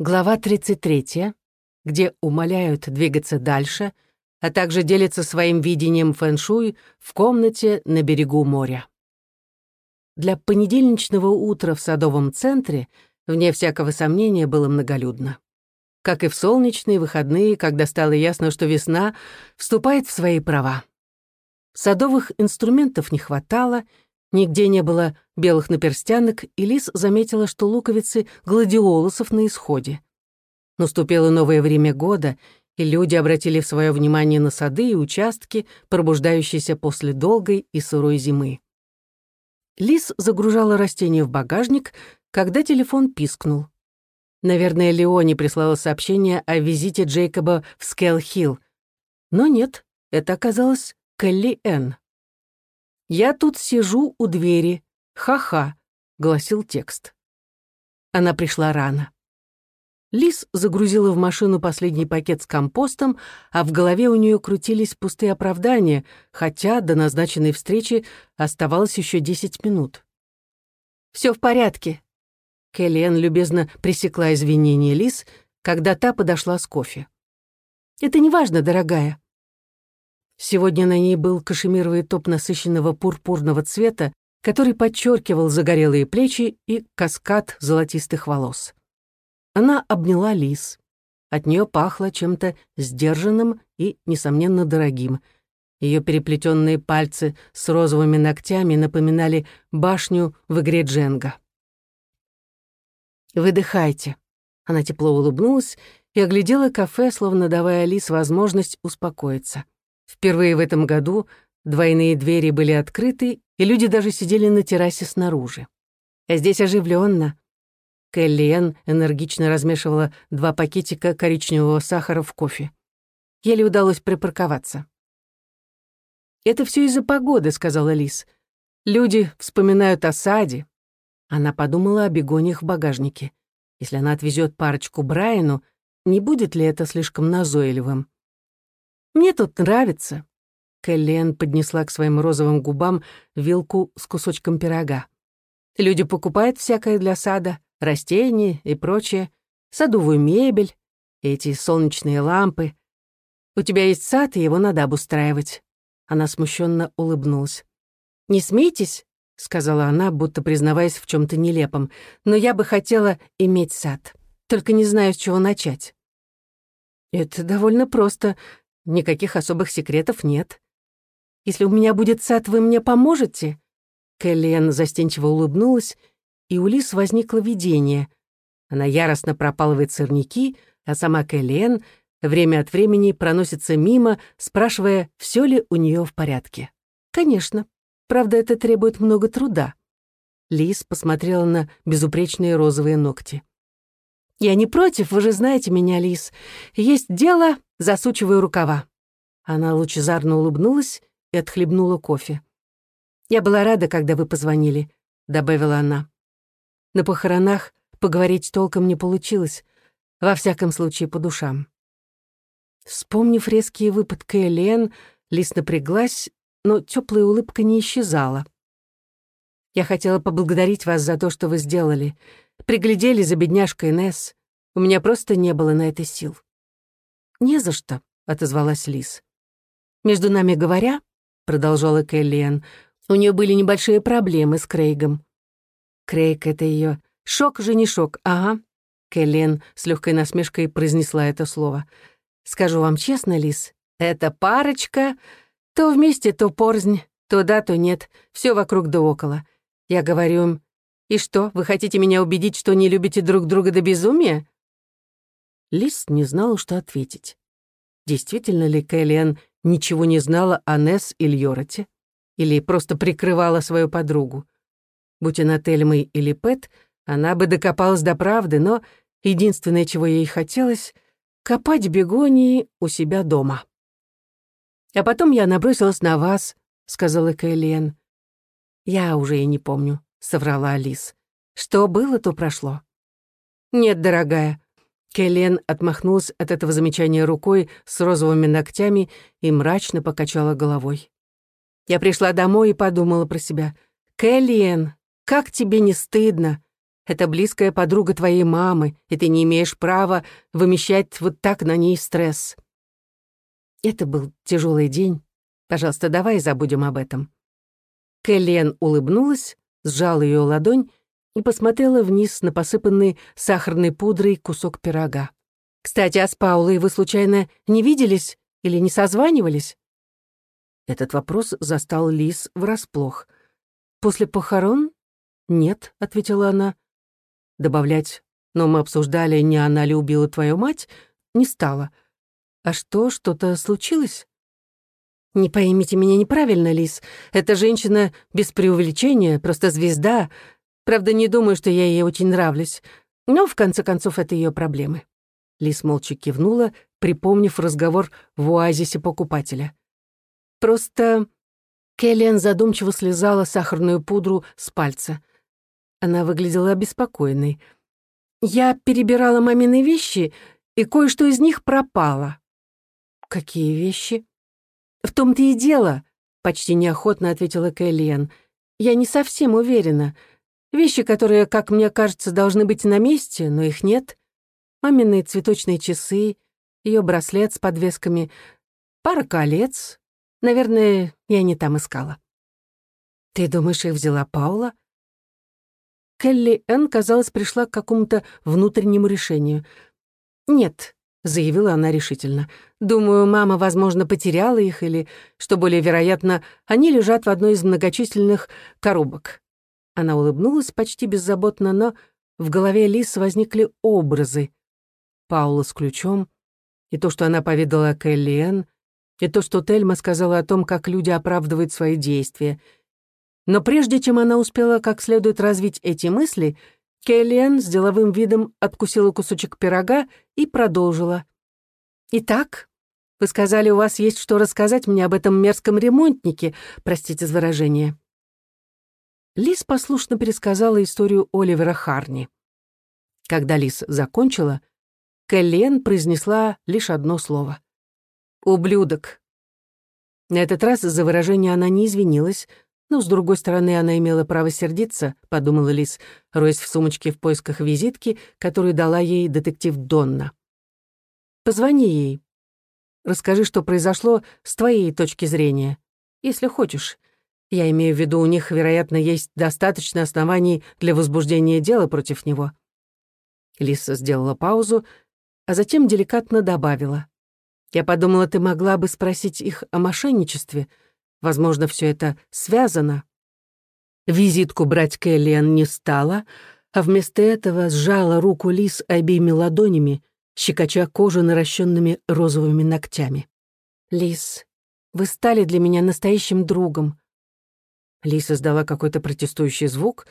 Глава 33, где умоляют двигаться дальше, а также делятся своим видением фэн-шуй в комнате на берегу моря. Для понедельничного утра в садовом центре, вне всякого сомнения, было многолюдно. Как и в солнечные выходные, когда стало ясно, что весна вступает в свои права. Садовых инструментов не хватало, Нигде не было белых наперстянок, и Лис заметила, что луковицы гладиолусов на исходе. Наступило новое время года, и люди обратили свое внимание на сады и участки, пробуждающиеся после долгой и сырой зимы. Лис загружала растения в багажник, когда телефон пискнул. Наверное, Леони прислала сообщение о визите Джейкоба в Скелл-Хилл. Но нет, это оказалось Келли Энн. «Я тут сижу у двери. Ха-ха», — гласил текст. Она пришла рано. Лис загрузила в машину последний пакет с компостом, а в голове у нее крутились пустые оправдания, хотя до назначенной встречи оставалось еще десять минут. «Все в порядке», — Келлиэн любезно пресекла извинения Лис, когда та подошла с кофе. «Это не важно, дорогая. Сегодня на ней был кашемировый топ насыщенного пурпурного цвета, который подчеркивал загорелые плечи и каскад золотистых волос. Она обняла лис. От нее пахло чем-то сдержанным и, несомненно, дорогим. Ее переплетенные пальцы с розовыми ногтями напоминали башню в игре Дженга. «Выдыхайте». Она тепло улыбнулась и оглядела кафе, словно давая Лис возможность успокоиться. Впервые в этом году двойные двери были открыты, и люди даже сидели на террасе снаружи. А здесь оживленно. Кэлли энергично размешивала два пакетика коричневого сахара в кофе. Еле удалось припарковаться. «Это все из-за погоды», — сказала Лис. «Люди вспоминают о саде». Она подумала о бегониях в багажнике. Если она отвезет парочку Брайану, не будет ли это слишком назойливым? Мне тут нравится». Кэллиэн поднесла к своим розовым губам вилку с кусочком пирога. «Люди покупают всякое для сада, растения и прочее, садовую мебель, эти солнечные лампы. У тебя есть сад, и его надо обустраивать». Она смущенно улыбнулась. «Не смейтесь», — сказала она, будто признаваясь в чем то нелепом, «но я бы хотела иметь сад. Только не знаю, с чего начать». «Это довольно просто. Никаких особых секретов нет. Если у меня будет сад, вы мне поможете?» Кэллиэн застенчиво улыбнулась, и у Лис возникло видение. Она яростно пропалывает сорняки, а сама Кэллиэн время от времени проносится мимо, спрашивая, все ли у нее в порядке. «Конечно. Правда, это требует много труда». Лис посмотрела на безупречные розовые ногти. «Я не против, вы же знаете меня, Лис. Есть дело, засучиваю рукава». Она лучезарно улыбнулась и отхлебнула кофе. «Я была рада, когда вы позвонили», — добавила она. На похоронах поговорить толком не получилось, во всяком случае по душам. Вспомнив резкий выпад Кэлен, Лис напряглась, но теплая улыбка не исчезала. «Я хотела поблагодарить вас за то, что вы сделали приглядели за бедняжкой Несс. У меня просто не было на это сил». «Не за что», — отозвалась Лис. «Между нами говоря», — продолжала Кэллиэн, «у нее были небольшие проблемы с Крейгом». Крейг — это ее шок же не шок, ага. Кэллиэн с легкой насмешкой произнесла это слово. «Скажу вам честно, Лис, эта парочка то вместе, то порзнь, то да, то нет, все вокруг да около. Я говорю им, «И что, вы хотите меня убедить, что не любите друг друга до безумия?» Лис не знала, что ответить. Действительно ли Кэллиан ничего не знала о Несс и Льороте? Или просто прикрывала свою подругу? Будь она Тельмой или Пэт, она бы докопалась до правды, но единственное, чего ей хотелось — копать бегонии у себя дома. «А потом я набросилась на вас», — сказала Кэллиэн. «Я уже и не помню», — соврала Алис. «Что было, то прошло». «Нет, дорогая». Келлен отмахнулась от этого замечания рукой с розовыми ногтями и мрачно покачала головой. Я пришла домой и подумала про себя. «Кэллиэн, как тебе не стыдно? Это близкая подруга твоей мамы, и ты не имеешь права вымещать вот так на ней стресс. Это был тяжелый день. Пожалуйста, давай забудем об этом. Кэллиэн улыбнулась, сжала ее ладонь и посмотрела вниз на посыпанный сахарной пудрой кусок пирога. «Кстати, а с Паулой вы случайно не виделись или не созванивались?» Этот вопрос застал Лис врасплох. «После похорон?» «Нет», — ответила она. Добавлять «но мы обсуждали, не она ли убила твою мать» не стала. «А что, что-то случилось?» «Не поймите меня неправильно, Лис. Эта женщина без преувеличения, просто звезда. Правда, не думаю, что я ей очень нравлюсь. Но, в конце концов, это ее проблемы». Лис молча кивнула, припомнив разговор в оазисе покупателя. «Просто...» Келлиан задумчиво слезала сахарную пудру с пальца. Она выглядела обеспокоенной. «Я перебирала мамины вещи, и кое-что из них пропало». «Какие вещи?» «В том-то и дело», — почти неохотно ответила Кэллиан. «Я не совсем уверена. Вещи, которые, как мне кажется, должны быть на месте, но их нет маминые цветочные часы, ее браслет с подвесками, пара колец. Наверное, я не там искала. Ты думаешь, их взяла Паула? Келли Энн, казалось, пришла к какому-то внутреннему решению. «Нет», — заявила она решительно. «Думаю, мама, возможно, потеряла их, или, что более вероятно, они лежат в одной из многочисленных коробок». Она улыбнулась почти беззаботно, но в голове Лис возникли образы. Паула с ключом, и то, что она поведала Кэллиэн, и то, что Тельма сказала о том, как люди оправдывают свои действия. Но прежде чем она успела как следует развить эти мысли, Кэллиэн с деловым видом откусила кусочек пирога и продолжила. «Итак, вы сказали, у вас есть что рассказать мне об этом мерзком ремонтнике, простите за выражение». Лис послушно пересказала историю Оливера Харни. Когда Лис закончила, Кэлен произнесла лишь одно слово. «Ублюдок». На этот раз за выражение она не извинилась, но, с другой стороны, она имела право сердиться, подумала Лис, роясь в сумочке в поисках визитки, которую дала ей детектив Донна. «Позвони ей. Расскажи, что произошло с твоей точки зрения, если хочешь. Я имею в виду, у них, вероятно, есть достаточно оснований для возбуждения дела против него». Лиса сделала паузу, а затем деликатно добавила. «Я подумала, ты могла бы спросить их о мошенничестве. Возможно, все это связано». Визитку брать Кэллиан не стала, а вместо этого сжала руку Лис обеими ладонями, щекоча кожу наращенными розовыми ногтями. «Лис, вы стали для меня настоящим другом». Лис издала какой-то протестующий звук.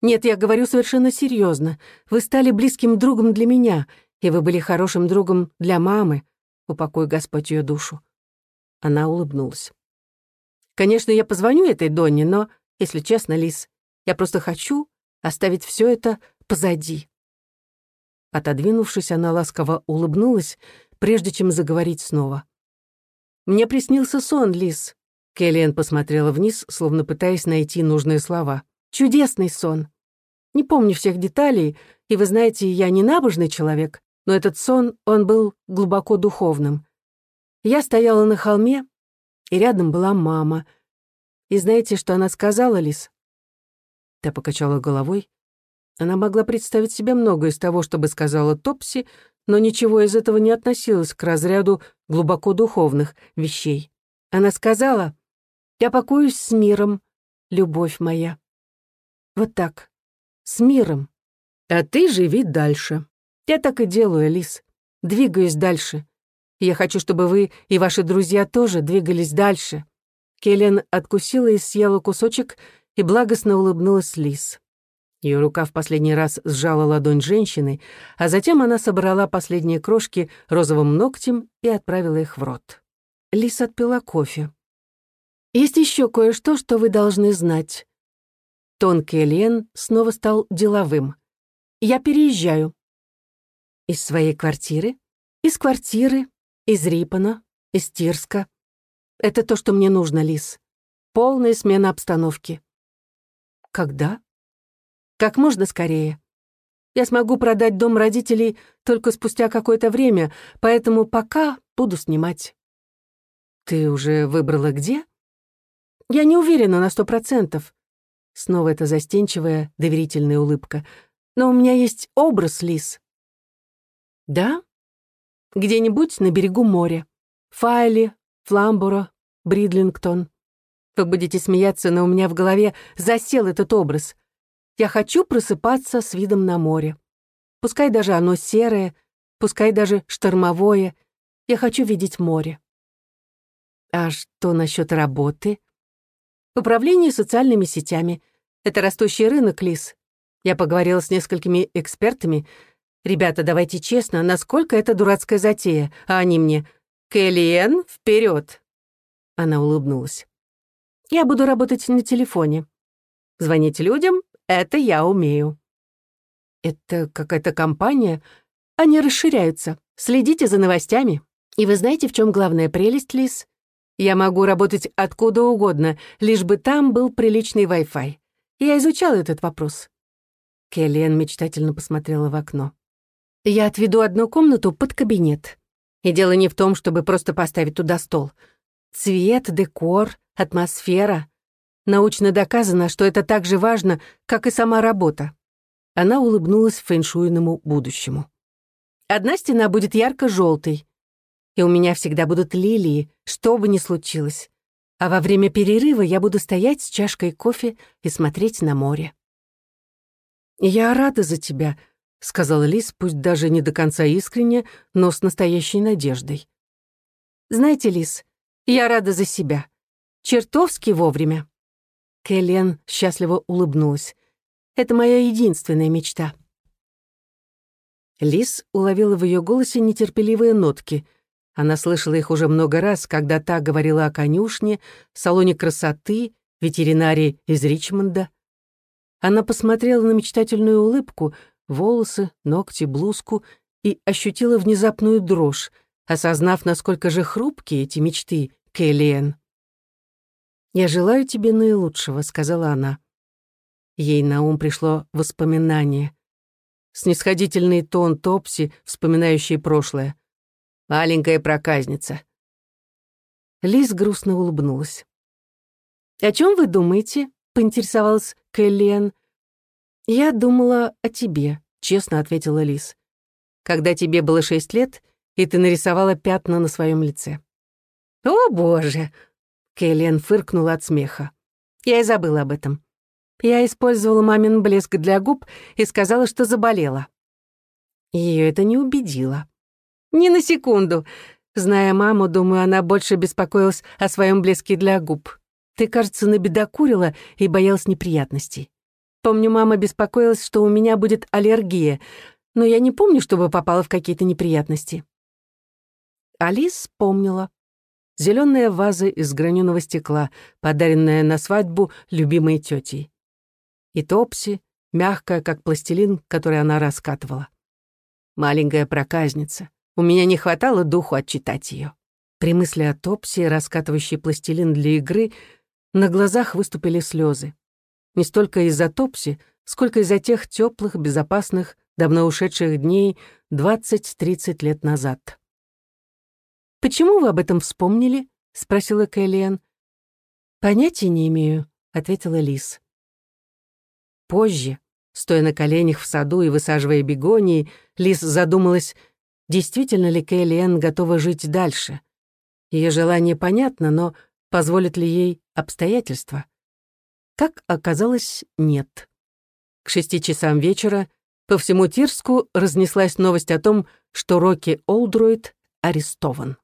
«Нет, я говорю совершенно серьезно. Вы стали близким другом для меня, и вы были хорошим другом для мамы, упокой Господь ее душу». Она улыбнулась. «Конечно, я позвоню этой Донне, но, если честно, Лис, я просто хочу оставить все это позади». Отодвинувшись, она ласково улыбнулась, прежде чем заговорить снова. «Мне приснился сон, Лис». Келлиан посмотрела вниз, словно пытаясь найти нужные слова. «Чудесный сон. Не помню всех деталей, и вы знаете, я не набожный человек, но этот сон, он был глубоко духовным. Я стояла на холме, и рядом была мама. И знаете, что она сказала, Лис? Та покачала головой. Она могла представить себе многое из того, что бы сказала Топси, но ничего из этого не относилось к разряду глубоко духовных вещей. Она сказала, «Я покоюсь с миром, любовь моя». Вот так, с миром. А ты живи дальше. Я так и делаю, Алис. Двигаюсь дальше. Я хочу, чтобы вы и ваши друзья тоже двигались дальше. Келлен откусила и съела кусочек и благостно улыбнулась Лис. Ее рука в последний раз сжала ладонь женщины, а затем она собрала последние крошки розовым ногтем и отправила их в рот. Лис отпила кофе. «Есть еще кое-что, что вы должны знать». Тон Келлен снова стал деловым. «Я переезжаю. Из своей квартиры? Из квартиры, из Рипана, из Тирска. Это то, что мне нужно, Лис. Полная смена обстановки. Когда? Как можно скорее. Я смогу продать дом родителей только спустя какое-то время, поэтому пока буду снимать». «Ты уже выбрала где?» «Я не уверена на сто процентов». Снова эта застенчивая, доверительная улыбка. «Но у меня есть образ, Лис». «Да? Где-нибудь на берегу моря. Файли, Фламборо, Бридлингтон. Вы будете смеяться, но у меня в голове засел этот образ. Я хочу просыпаться с видом на море. Пускай даже оно серое, пускай даже штормовое. Я хочу видеть море. А что насчет работы? Управление социальными сетями. Это растущий рынок, Лис. Я поговорила с несколькими экспертами. Ребята, давайте честно, насколько это дурацкая затея, а они мне «Кэллиэн, вперед!» Она улыбнулась. «Я буду работать на телефоне. Звонить людям — это я умею». «Это какая-то компания? Они расширяются. Следите за новостями. И вы знаете, в чем главная прелесть, Лис? Я могу работать откуда угодно, лишь бы там был приличный Wi-Fi. Я изучала этот вопрос». Келлиан мечтательно посмотрела в окно. «Я отведу одну комнату под кабинет. И дело не в том, чтобы просто поставить туда стол. Цвет, декор, атмосфера. Научно доказано, что это так же важно, как и сама работа. Она улыбнулась фэншуйному будущему. Одна стена будет ярко-желтой, и у меня всегда будут лилии, что бы ни случилось. А во время перерыва я буду стоять с чашкой кофе и смотреть на море. «Я рада за тебя», — сказала Лис, пусть даже не до конца искренне, но с настоящей надеждой. «Знаете, Лис, я рада за себя. Чертовски вовремя». Кэлен счастливо улыбнулась. «Это моя единственная мечта». Лис уловила в ее голосе нетерпеливые нотки. Она слышала их уже много раз, когда та говорила о конюшне, салоне красоты, ветеринарии из Ричмонда. Она посмотрела на мечтательную улыбку — волосы, ногти, блузку и ощутила внезапную дрожь, осознав, насколько же хрупкие эти мечты, Келлиэн. «Я желаю тебе наилучшего», — сказала она. Ей на ум пришло воспоминание. Снисходительный тон Топси, вспоминающий прошлое. «Маленькая проказница». Лиз грустно улыбнулась. «О чем вы думаете?» — поинтересовалась Кэллиэн. «Я думала о тебе», — честно ответила Лис. «Когда тебе было шесть лет, и ты нарисовала пятна на своем лице». «О, боже!» — Кейлен фыркнула от смеха. «Я и забыла об этом. Я использовала мамин блеск для губ и сказала, что заболела». Ее это не убедило. «Ни на секунду. Зная маму, думаю, она больше беспокоилась о своем блеске для губ. Ты, кажется, набедокурила и боялась неприятностей. Помню, мама беспокоилась, что у меня будет аллергия, но я не помню, чтобы попала в какие-то неприятности. Алис помнила. Зеленая ваза из граненого стекла, подаренная на свадьбу любимой тетей. И Топси, мягкая, как пластилин, который она раскатывала. Маленькая проказница. У меня не хватало духу отчитать ее. При мысли о Топси, раскатывающей пластилин для игры, на глазах выступили слезы. Не столько из-за Топси, сколько из-за тех теплых, безопасных, давно ушедших дней 20-30 лет назад. «Почему вы об этом вспомнили?» — спросила Кэллиан. «Понятия не имею», — ответила Лис. Позже, стоя на коленях в саду и высаживая бегонии, Лис задумалась, действительно ли Кэллиан готова жить дальше. Ее желание понятно, но позволит ли ей обстоятельства? Как оказалось, нет. К шести часам вечера по всему Тирску разнеслась новость о том, что Рокки Олдруид арестован.